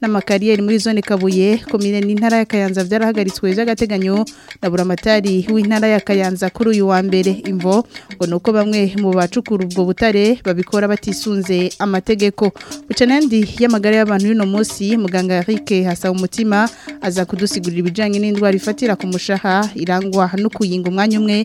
n'amakariyeri muri zone Kabuye komine n'intara ya Kayanza byarahagaritswe by'agateganyo na buramatari w'intara ya Kayanza kuri uyu wa mbere imvo ngo nuko bamwe mu bacukura ubwo butare babikora batisunze amategeko bucanandi y'amagara y'abantu y'uno munsi muganga Eric hasa umutima aza kudusigurira ibijyanye n'indwara ifatira ku mushaha irangwa no kuyinga umwanya umwe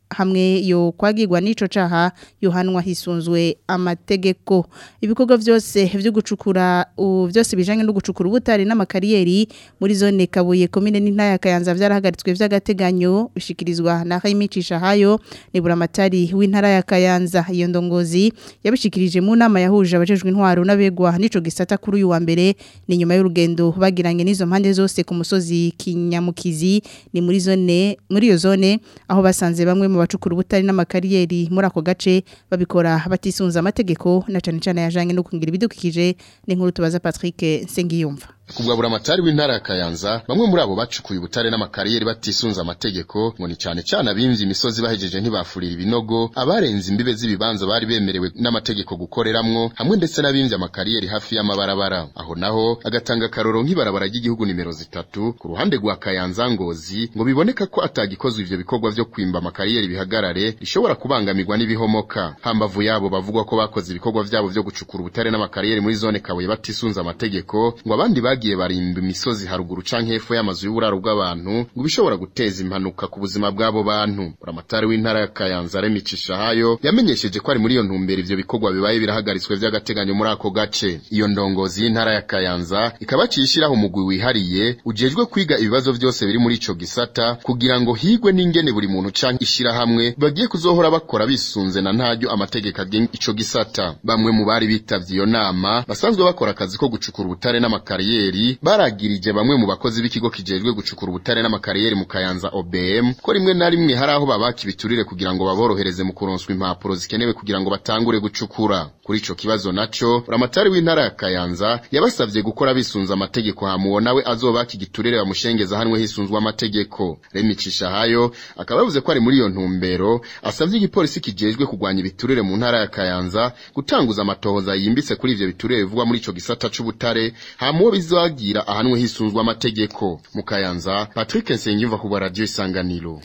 hamwe yo kwagirwa n'ico caha yohanwa hisunzwe amategeko ibikorwa byose byo gucukura byose bijanye no gucukura ubutari n'amakariyeri muri zone Kabuye komine n'intaya kayanza byarahagaritswe by'agateganyo bishikirizwa na Hayimicisha hayo nibura amatari w'intara ya Kayanza iyo ndongozi yabishikirije mu nama yahuje abajejwe intwaro n'abegwa n'ico gisata kuri uyu wa mbere ni nyuma y'urugendo bagiranye n'izo mpande zose ku musozi Kinyamukizi ni muri zone muri iyo zone aho basanze bamwe mu bacukura ubutari n'amakariyeri muri ako gace babikora batisunze amategeko na cyane cyane yajyanye no kungira ibidukikije n'inkuru tubaza Patrick Nsengiyumva kubwabura matari w'intara ya Kayanza bamwe muri abo bacukuye ubutare n'amakariyeri batisunze amategeko ngo ni cyane cyane abimvye imisozi bahejeje ntibafurira ibinogo abarenze imbibe z'ibibanza bari bemerewe n'amategeko gukoreramwo hamwe ndetse n'abimvye amakariyeri hafi y'amabarabara aho naho agatanga karoro nk'ibarabara ry'igihugu nimero zitatu ku ruhande rwa Kayanza Ngozi ngo biboneka ko atagikoze ivyo bikorwa vyo kwimba amakariyeri bihagarare rishobora kubangamirwa n'ibihomoka hambavu yabo bavugwa ko bakoze ibikorwa vyabo vyo gucukura ubutare n'amakariyeri muri zone Kabuye batisunze amategeko ngo abandi bagiye barimba imisozi haruguru canke hepfo y'amazu y'uburaro bw'abantu ngo bishobora guteza impanuka ku buzima bw'abo bantu buramatari w'intara ya Kayanza Remi Cishahayo yamenyesheje ko ari muri iyo ntumbero ibyo bikorwa bibaye birahagaritswe by’agateganyo muri ako gace iyo ndongozi y'intara ya Kayanza ikaba cishiraho umugwi wihariye ujejwe kwiga ibibazo byose biri muri icyo gisata kugira ngo higwe n'ingene buri muntu canke ishyirahamwe bagiye kuzohora bakora bisunze na ntaryo amategeko agenga ico gisata bamwe mu bari bitavye iyo nama basanzwe bakora akazi ko gucukura ubutare n'amakariyeri Buruseli baragirije bamwe mu bakozi b'ikigo kijejwe gucukura ubutare n'amakariyeri mu Kayanza OBM ko rimwe na rimwe hari aho babaka ibiturire kugira ngo baborohereze mu kuronswa impapuro zikenewe kugira ngo batangure gucukura kuri icyo kibazo naco buramatari w'intara ya Kayanza yabasavye gukora bisunza amategeko hamuwo nawe azobaka igiturire bamushengeza hanwe hisunzwe amategeko Remi hayo akaba yavuze ko ari muri iyo ntumbero asabye igipolisi kijejwe kugwanya ibiturire mu ntara ya Kayanza gutanguza amatohoza yimbitse kuri ivyo biturire bivugwa muri ico gisata c'ubutare hamuwo bizo bizagira ahanwe hisunzwe amategeko mukayanza patrick nsengiyumva ku baradiyo isanganiro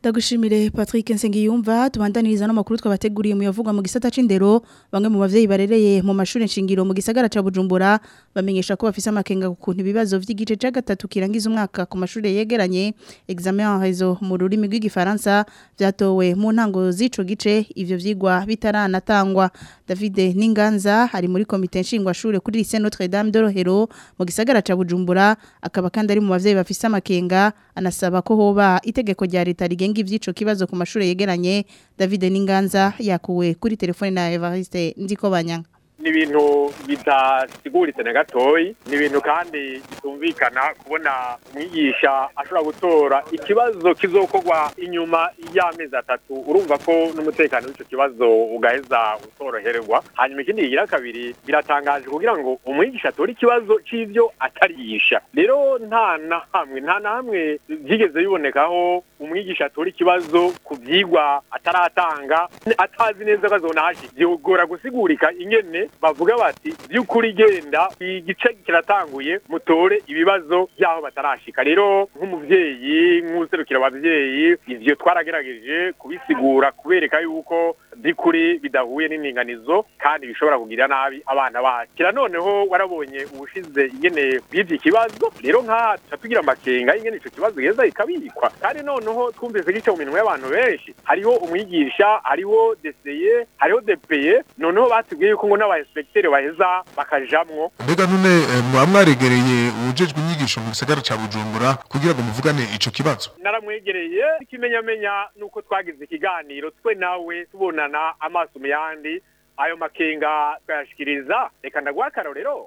ndagushimire Patrick Nsengiyumva tubandaniriza no makuru twabateguriye mu yavugwa mu gisata c'indero bamwe mu babyeyi barereye mu mashuri nshingiro mu gisagara ca Bujumbura bamenyesha ko bafise amakenga ku kuntu ibibazo vy'igice ca gatatu kirangiza umwaka ku mashuri yegeranye examen en mu rurimi rw'igifaransa vyatowe mu ntango z'ico gice ivyo vyigwa bitaranatangwa David Ninganza ari muri komite nshingwa shure kuri lycée Notre-Dame de Rohero mu gisagara ca Bujumbura akaba kandi ari mu bavyeyi bafise amakenga anasaba ko hoba itegeko rya leta rigenga agenga iby'ico kibazo ku mashuri yegeranye David Ninganza yakuwe kuri telefone na Evariste Ndiko Banyanga ni ibintu bitasiguritse na gatoyi ni ibintu kandi bitumvikana kubona umwigisha ashobora gutora ikibazo kizokorwa inyuma y'amezi atatu urumva ko n'umutekano w'icyo kibazo ugaheza utoroherwa hanyuma ikindi kigira kabiri biratangaje kugira ngo umwigisha atore ikibazo cy'ibyo atarigisha rero nta na hamwe nta na hamwe byigeze bibonekaho umwigisha atora ikibazo ku byigwa ataratanga atazi neza ko azonahashyize bigora gusigurika ingene bavuga bati by'ukuri genda igice kiratanguye mutore ibibazo by'aho batarashika rero nk'umubyeyi nk'userukira ababyeyi ivyo twaragerageje kubisigura kubereka yuko by'ukuri bidahuye n'indinganizo kandi bishobora kugirira nabi abana bakira noneho warabonye ubushize ingene bw'iki kibazo rero nk'aha tuca tugira amakenga y'ingene icyo kibazo heza ikabikwa kandi noneho twumvise gica mu minwa y'abantu benshi hariho umwigisha hariho deseye hariho depeye noneho batubwiye yuko ngo n'abarespektere baheza bakajamwo mbega none eh, mwaba mwaregereye ubujejwe inyigisho mu gisagara cya bujumbura kugira ngo muvugane icyo kibazo naramwegereye ikimenyamenya nuko twagize ikiganiro twe nawe tubona kumenana amaso mu ayo makenga twayashyikiriza reka ndaguha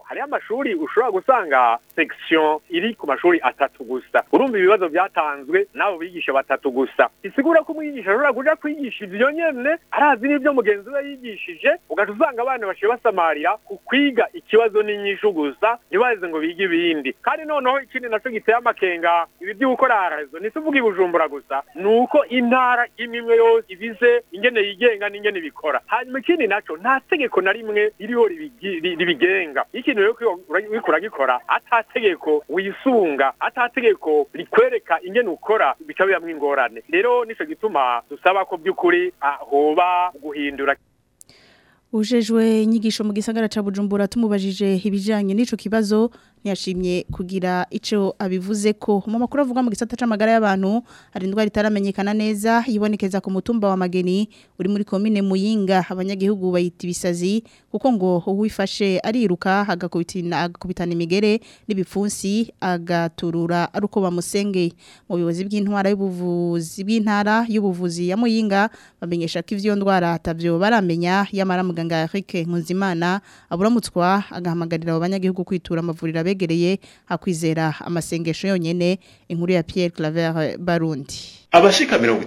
hariho amashuri ushobora gusanga sekisiyo iri ku mashuri atatu gusa urumva ibibazo byatanzwe n'abo bigisha batatu gusa bisigura ko umwigisha ashobora kuja kwigisha ibyo nyene arazi n'ibyo mugenzi we yigishije ugaca usanga abana baciye basamarira ku kwiga ikibazo n'inyishu gusa ntibaze ngo bige ibindi kandi noneho ikindi naco giteye amakenga ibi vyo gukora arazo ntituvuga ibujumbura gusa ni uko intara imwe yose ibize ingene yigenga n'ingene bikora hanyuma ikindi naco nta tegeko na rimwe ririho ribigenga ikintu rero uriko uragikora atategeko wisunga atategeko rikwereka ingene ukora bica biramwo ingorane rero nico gituma dusaba ko by'ukuri ah, hoba guhindura ujejwe inyigisho mu gisagara ca bujumbura tumubajije ibijyanye n’icyo kibazo yashimye kugira icyo abivuze ko mu makuru avuga mu gisata cy'amagara y'abantu hari indwara itaramenyekana neza yibonekeza ku mutumba wa mageni uri muri komine muyinga abanyagihugu bayita ibisazi kuko ngo uwifashe ariruka agakubitana imigere n'ibipfunsi agaturura ari uko bamusengeye mu buyobozi bw'intwara y'ubuvuzi bw'intara y'ubuvuzi ya muyinga bamenyesha ko ibyo ndwara atabyo baramenya yamara muganga Eric Nkunzimana aburamutswa agahamagarira abanyagihugu kwitura amavuriro abe abahegereye hakwizera amasengesho yonyine inkuru ya Pierre Claver eh, Barundi abashika mirongo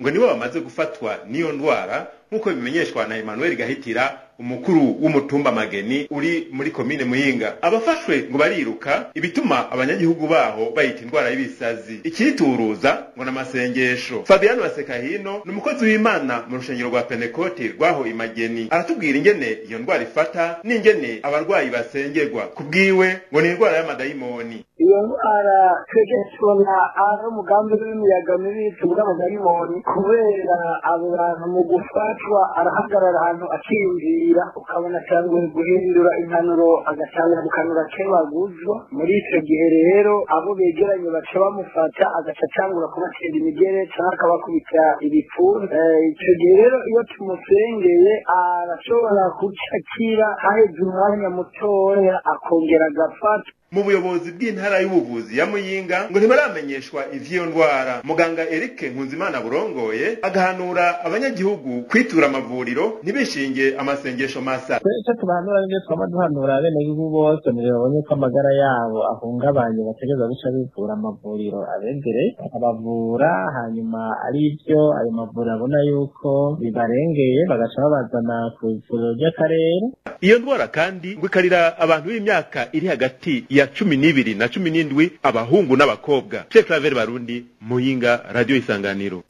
ngo nibo bamaze gufatwa n'iyo ndwara nk'uko bimenyeshwa na Emmanuel Gahitira umukuru w'umutumba mageni uri muri komine muyinga abafashwe ngo bariruka ibituma abanyagihugu baho bayita indwara y'ibisazi ikiyituruza ngo n'amasengesho fabian basekahino ni umukozi w'imana mu rushengero rwa penekoti rwaho imageni aratubwira ingene iyo ndwara ifata n'ingene abarwayi basengerwa kubwiwe ngo ni indwara y'amadayimoni iyo ntara twebwe tubona ari umugambi w'imiyaga mibi tuvuga mu bayibonye kubera abo bantu mu gufatwa arahagarara ahantu akiyumvira ukabona cyangwa guhindura impanuro agatanga mu kanura ke baguzwa muri icyo gihe rero abo begeranye baca bamufata agaca acangura kubatera imigere cyangwa akabakubita ibipfunsi eh, icyo gihe rero iyo tumusengeye arashobora gucakira aheza umwanya mutoya akongera agafata mu buyobozi bw'intara y'ubuvuzi ya muyinga ngo ntibaramenyeshwa ivy'iyo ndwara muganga Eric nkunzimana burongoye agahanura abanyagihugu kwitura amavuriro ntibishinge amasengesho masa icyo tubahanura n'ibyo twaba duhanura abenegihugu bose mu gihe amagara yabo ahungabanye bategereza guca bivura amavuriro abegereye bakabavura hanyuma ari byo ayo mavuriro abona yuko bibarengeye bagaca babazana ku ivuriro ry'akarere iyo ndwara kandi ngo ikarira abantu b'imyaka iri hagati ya cumi n'ibiri na cumi n'indwi abahungu n'abakobwa Pierre Claver Barundi Muyinga Radio Isanganiro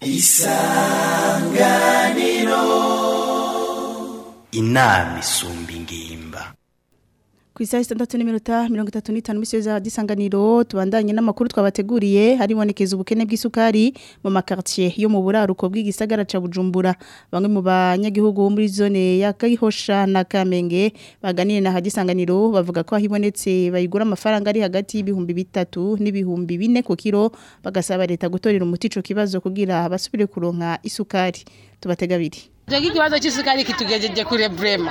Isanganiro inama isumba ingimba ku isaha itandatu n'iminota mirongo itatu n'itanu misiyo za Gisanganiro tubandanye n'amakuru twabateguriye haribonekeza ubukene bw'isukari mu makartier yo mu buraruko bw'igisagara ca Bujumbura bamwe mu banyagihugu bo muri zone ya Kayihosha na Kamenge baganiriye na hadisanganiro bavuga ko ahibonetse bayigura amafaranga ari hagati y'ibihumbi bitatu n'ibihumbi bine ku kiro bagasaba leta gutorera umuti ico kibazo kugira basubire kuronka isukari tubategabiri Tuge ikibazo cy'isukari kitugejeje kure brema.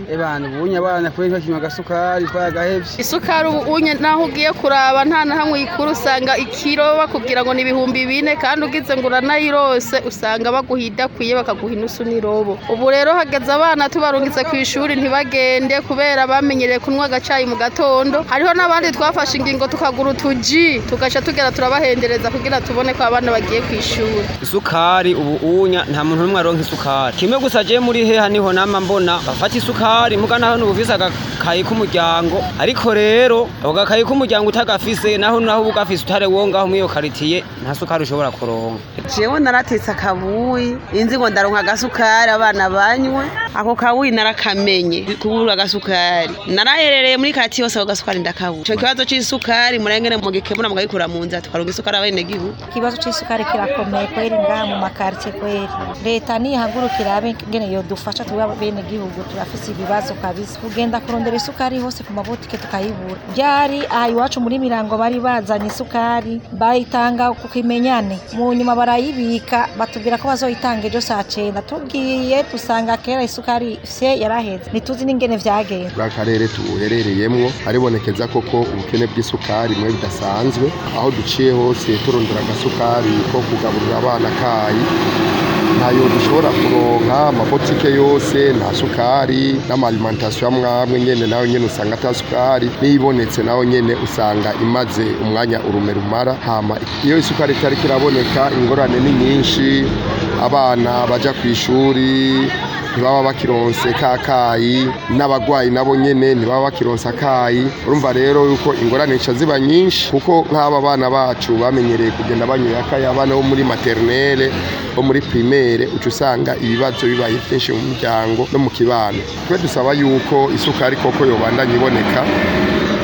Ebana ubunya abana kuri bakima agasukari twagahebye isukari ubu unye naho ugiye kuraba nta na hamwe uyikura usanga ikiro bakubwira ngo ni ibihumbi bine kandi ugize ngo uranayirose usanga baguha idakwiye bakaguha inusu n'irobo ubu rero hageze abana tubarungitse ku ishuri ntibagende kubera bamenyereye kunywa agacayi mu gatondo hariho n'abandi twafashe ingingo tukagura utuji tugaca tugera turabahendereza kugira tubone ko abana bagiye ku ishuri isukari ubu unya nta muntu n'umwe aronka isukari kimwe gusa agiye muri heha niho nama mbona bafata isukari mugana hano ufise agakayi k'umuryango ariko rero ako gakayi k'umuryango utagafise naho naho uba utare wo ngaho mw'iyo karitiye nta sukari ushobora kuronka jewe naratetse akabuyi inzi ngo ndaronka agasukari abana banywe ako kabuyi narakamenye kubura agasukari naraherereye muri kati yose gasukari ndakabura icyo kibazo cy'isukari murengere mugikemura mugabikura mu nzira tukaronka isukari abene gihugu ikibazo cy'isukari kirakomeye kweri ngaha mu makartie kweri leta nihagurukira abe ngene yodufasha twe bene gihugu turafise ibibazo kabisa kugenda kurondera isukari hose ku mabutike tukayibura byari aha iwacu muri mirango bari bazanye isukari bayitanga kukimenyane mu nyuma barayibika batubwira ko bazoyitanga ejo saa cenda tugiye dusanga kera isukari karishye yaraheze ntituzi n'ingene vyagenda bwa karere tuherereyemwo haribonekeza koko ubukene bw'isukari mwe bidasanzwe aho duciye hose turondera agasukari ko kugaburira abana kayi ntayo dushobora kuronka amabotike yose nta sukari n'amalimentasiyo amwamwe nyene nayo nyene usanga ata sukari n'ibonetse nayo nyene usanga imaze umwanya urume rumara hama iyo isukari itari kiraboneka ingorane ni nyinshi abana bajya ku ishuri ntibaba bakironse kakayi n'abagwayi nabo nyene ntibaba bakironse akayi urumva rero yuko ingorane zica ziba nyinshi kuko nk'aba bana bacu bamenyereye kugenda banyoye akayi abana bo muri maternelle bo muri primaire uca usanga ibibazo bibaye byinshi mu muryango no mu kibano twe dusaba yuko isukari koko yobandanya iboneka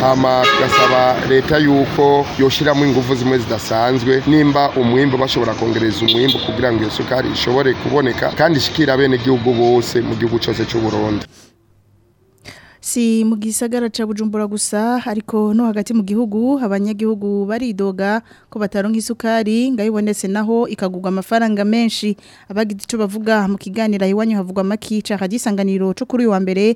hama tugasaba leta yuko yoshyiramo ingufu zimwe zidasanzwe nimba umwimbo bashobora kongereza umwimbo kugira ngo iyo sukari ishobore kuboneka kandi ishikira bene gihugu bose mu gihugu cyose cy'u Burundi si mu gisagara ca bujumbura gusa ariko no hagati mu gihugu abanyagihugu baridoga ko bataronka isukari ngayibonetse naho ikagugwa amafaranga menshi abagize icyo bavuga mu kiganiro iwanyu havugwa makica kagisanganiro cyo kuri wa mbere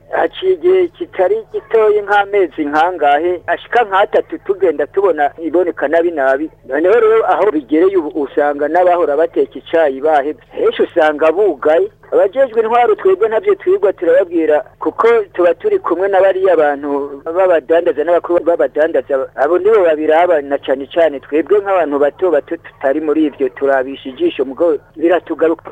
haciye igihe kitari gitoye nk'amezi nkangahe ashika nk'atatu tugenda tubona iboneka nabi nabi noneho rero aho bigereye ubu usanga n'abahora bateka icyayi bahebye henshi usanga bugaye abajejwe intwaro twebwe ntabyo twigwa turababwira kuko tuba turi kumwe na bariya bantu b'abadandaza n'abakuru b'abadandaza abo nibo babiraba na cyane cyane twebwe nk'abantu bato bato tutari muri ibyo turabisha ijisho mugabo biratugaruka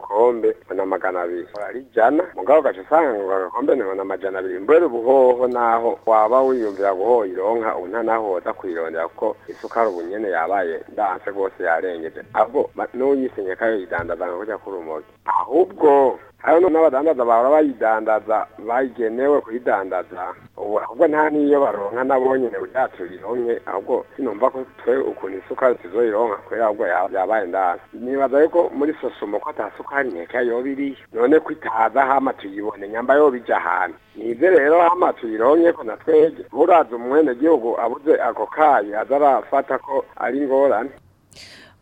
agakombe ni magana abiri ari ijana mugabo gace usanga ngo agakombe ni amajana abiri mbere ubuhoho naho waba wiyumvira guhoha ironka ubu nta naho woza kuyirondera kuko isukari ubu nyine yabaye ndanse rwose yarengeje aho n'uyisinya kayo yidandaza ngo kujya kuri umogi ahubwo hano n'abadandaza bahora bayidandaza bayigenewe kuyidandaza ubu ahubwo nta n'iyo baronka nabo nyine ubwacu bironke ahubwo sinumva ko twe ukuntu isukari tuzoyironka kubera ahubwo yabaye ndani nibaza yuko muri sosumo ko ata sukari nkeka yoba none ko itaza hama tuyibone nyamba yoba ija ahantu nize rero hama tuyironke ko na twege buraza umwene gihugu abuze ako kayi aza arafata ko ari ingorane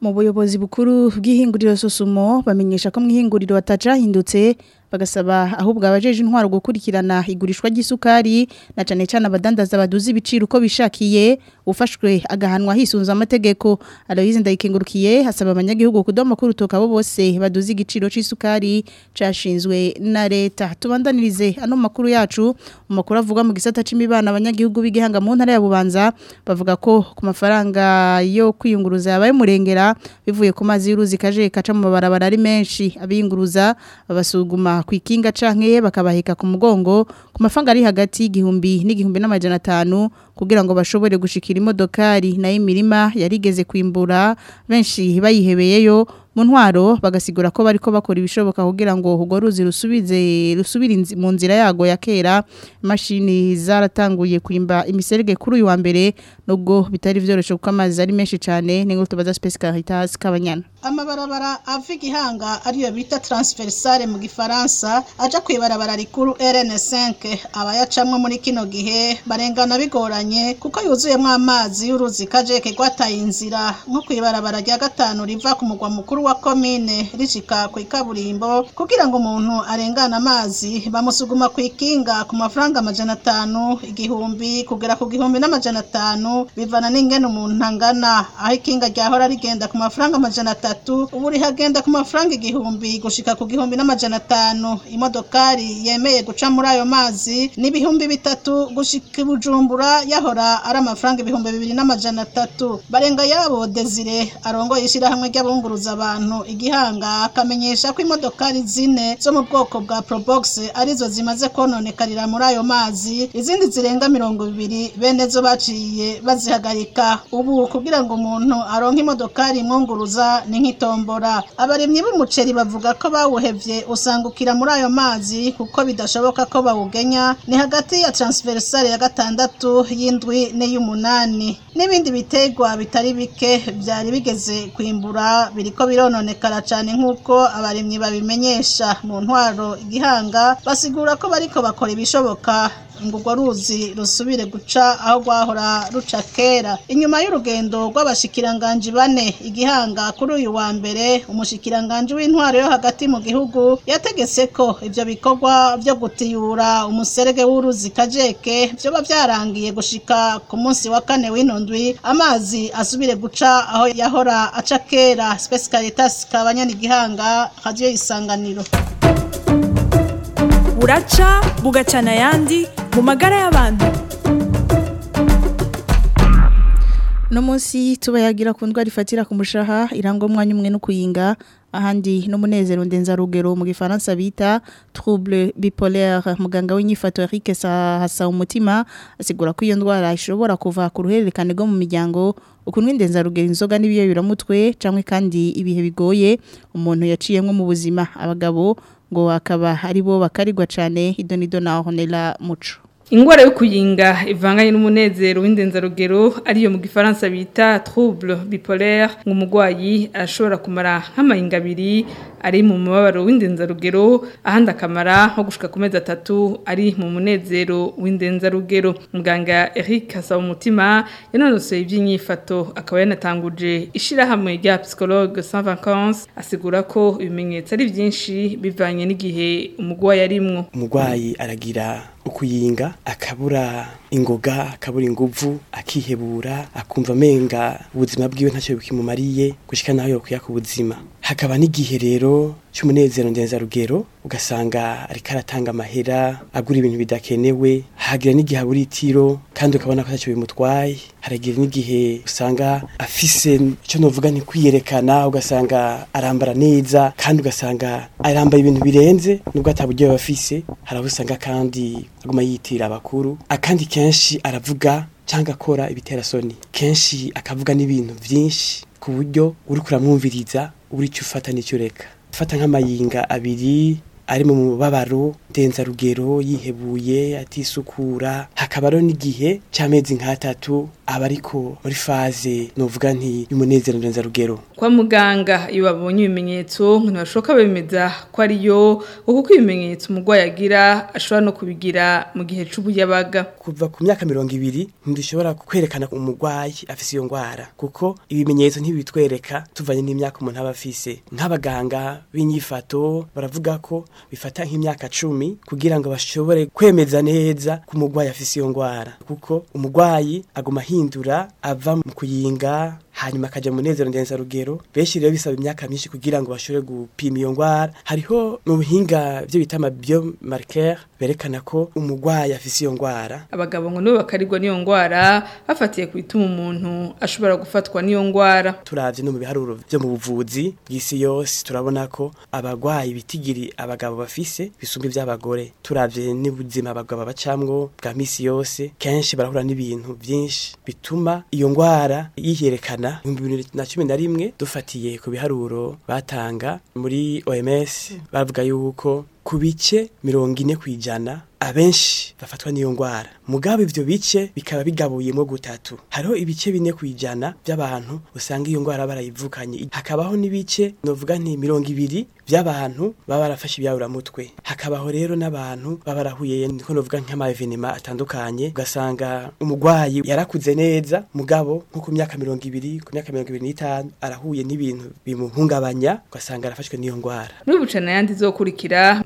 mu buyobozi bukuru bw'ihinguriro susumo bamenyesha ko mu ihinguriro hatajahindutse bagasaba ahubwo abajeje intwaro gukurikirana igurishwa ry'isukari na cyane cyane abadandaza baduza ibiciro uko bishakiye ufashwe agahanwa hisunze amategeko Aloise ndayikengurukiye hasaba abanyagihugu kudomakuru tokabo bose baduza igiciro cy'isukari cyashinzwe na leta tubandanirize ano makuru yacu mu avuga mu gisata c'imibana abanyagihugu b'igihanga mu ntara ya Bubanza bavuga ko ku mafaranga yo kwiyunguruza yabaye murengera bivuye ku mazi y'uruzi kaje kaca mu barabara ari menshi abiyunguruza babasuguma kwikinga canke bakabaheka ku mugongo ku mafanga ari hagati y'igihumbi n'igihumbi n'amajana atanu kugira ngo bashobore gushikira imodokari nayo imirima yarigeze kwimbura benshi bayihebeyeyo mu ntwaro bagasigura ko bariko bakora ibishoboka kugira ngo ubwo ruzi rusubize rusubire mu nzira yago ya kera imashini zaratanguye kwimba imiserege kuri uyu wa mbere nubwo bitari byoroshye kuko amazi ari menshi cyane n'ingo tubaza space caritas kabanyana amabarabara ava igihanga ariyo bita transversale mu gifaransa aja kwibarabara rikuru RN5 abayacamwe muri kino gihe barengana bigoranye kuko yuzuyemo amazi y'uruzi kaje kegwataye inzira nko kwibarabara rya gatanu riva ku mugwa mukuru mukuru wa komine rishika ku ikaburimbo kugira ngo umuntu arengane amazi bamusuguma ku ikinga ku mafaranga amajana atanu igihumbi kugera ku gihumbi n'amajana atanu bivana n'ingene umuntu angana aho ikinga ryahora rigenda ku mafaranga amajana atatu ubu rihagenda ku mafaranga igihumbi gushika ku gihumbi n'amajana atanu imodokari yemeye guca muri ayo mazi n'ibihumbi bitatu gushika ibujumbura yahora ari amafaranga ibihumbi bibiri n'amajana atatu barenga yabo desire arongoye ishyirahamwe ry'abunguruza abantu abantu igihanga akamenyesha ko imodokari zine zo mu bwoko bwa porobogisi arizo zimaze kononekarira muri ayo mazi izindi zirenga mirongo ibiri bene zo baciye bazihagarika ubu kugira ngo umuntu aronke imodoka imwunguruza ni nk'itombora abarimyi b'umuceri bavuga ko bawuhebye usangukira muri ayo mazi kuko bidashoboka ko bawugenya ni hagati ya transversale ya gatandatu y'indwi n'iy'umunani n'ibindi bitegwa bitari bike byari bigeze kwimbura ko biro birononekara cyane nk'uko abaremyi babimenyesha mu ntwaro igihanga basigura ko bariko bakora ibishoboka ngo urwo ruzi rusubire guca aho rwahora ruca kera inyuma y'urugendo rw'abashikiranganji bane igihanga kuri uyu wa mbere umushikiranganji w'intwaro yo hagati mu gihugu yategetse ko ibyo bikorwa byo gutiyura umuserege w'uruzi kajeke byoba byarangiye gushika ku munsi wa kane w'inundwi amazi asubire guca aho yahora aca kera space caritas kabanyana igihanga isanganiro buraca bugacana ayandi mu magara y'abantu no munsi tubayagira ku ndwara ifatira ku mushaha iranga umwanya umwe no kuyinga ahandi n'umunezero ndenzarugero mu gifaransa bita trouble bipolaire muganga w'inyifato Eric Hasa umutima asigura ko iyo ndwara ishobora kuva ku ruhererekane rwo mu miryango ukunwa indenzarugero inzoga n'ibiyobyura cyangwa kandi ibihe bigoye umuntu yaciyemo mu buzima abagabo ngo akaba ari bakarigwa cyane idonido na honera muco ingwara yo kuyinga ivanganye n'umunezero w'indenzarugero ariyo mu gifaransa bita trouble bipolaire ngo umurwayi ashobora kumara nk'amayinga abiri ari mu mubabaro w'indenzarugero ahandi akamara nko gushika ku mezi atatu ari mu munezero w'indenzarugero muganga Eric Kasaba umutima yanonose iby'inyifato akaba yanatanguje Ishyirahamwe rya psychologue sans vacances asigura ko ibimenyetso ari byinshi bivanye n'igihe umugwayi arimwo umugwayi aragira ukuyinga akabura ingoga akabura inguvu akihebura akumva menga ubuzima bwiwe ntacyo bikimumariye gushika naho yokuya ku buzima hakaba n'igihe rero cy'umunezero ndenzarugero ugasanga ariko aratanga amahera agura ibintu bidakenewe hagira n'igihe abura itiro kandi ukabona ko ntacyo bimutwaye haragira n'igihe usanga afise icyo navuga ni kwiyerekana ugasanga arambara neza kandi ugasanga arambara ibintu birenze nubwo ataburyo yaba afise hari aho usanga kandi aguma yitira abakuru akandi kenshi aravuga cyangwa akora ibiterasoni kenshi akavuga n'ibintu byinshi ku buryo uri kuramwumviriza ubura icyo ufata n'icyo ureka fata nk'amayinga abiri ari mu mubabaro ndenzarugero yihebuye atisukura hakabaho n'igihe cy'amezi nk'atatu aba ariko muri faze nuvuga nti umunezero ndenza rugero kwa muganga iyo babonye ibimenyetso ntibashoka bemeza ko ariyo kuko ibimenyetso umurwayi agira ashobora no kubigira mu gihe cy'ubuyabaga kuva ku myaka mirongo ibiri ntidushobora kwerekana umurwayi afite iyo ndwara kuko ibimenyetso ntibitwereka tuvanye n'imyaka umuntu aba afise nk'abaganga b'inyifato baravuga ko bifata nk'imyaka cumi kugira ngo bashobore kwemeza neza ko umurwayi afite iyo ndwara kuko umurwayi aguma ahinga yihindura ava mu kuyinga hanyuma akajya mu munezero rugero benshi rero bisaba imyaka myinshi kugira ngo bashobore gupima iyo ndwara hariho n'ubuhinga byo bita amabiyo marikeri berekana ko umurwayi afite iyo ndwara abagabo ngo nibo bakarigwa n'iyo ndwara bafatiye ku bituma umuntu ashobora gufatwa n'iyo ndwara turabye no mu biharuro byo mu buvuzi bw'isi yose turabona ko abarwayi bitigiri abagabo bafise bisumba iby'abagore turabye n'ubuzima abagabo bacamwo bwa minsi yose kenshi barahura n'ibintu byinshi bituma iyo ndwara yiyerekana abana ibihumbi bibiri na cumi na rimwe dufatiye ku biharuro batanga muri oms hmm. bavuga yuko ku bice mirongo ine ku ijana abenshi bafatwa n'iyo ndwara mugabo ivyo bice bikaba bigabuyemo gutatu hariho ibice bine ku ijana by'abantu usanga iyo ndwara barayivukanye hakabaho n'ibice novuga ni mirongo ibiri by'abantu baba barafashe ibyaburamutwe hakabaho rero n'abantu baba barahuyeye niko novuga nk'amavenema atandukanye ugasanga umugwayi yarakuze neza mugabo nko ku myaka mirongo ibiri ku myaka mirongo ibiri n'itanu arahuye n'ibintu bimuhungabanya ugasanga arafashwe n'iyo ndwara n'ubucana yandi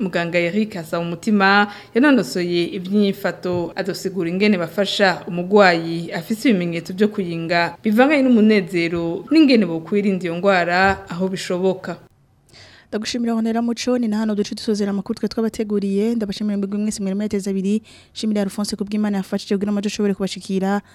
mug muganga Eric asa umutima yanonosoye iby'imyifato adusigura ingene bafasha umugwayi afise ibimenyetso byo kuyinga bivanye n'umunezero n'ingene bo iyo ndwara aho bishoboka ndagushimira honera muco ni na hano duce dusozera amakuru twe twabateguriye ndabashimira mbigwe mwese mwere mweteza abiri shimira Alphonse kubw'Imana yafashije kugira amajo ashobore kubashikira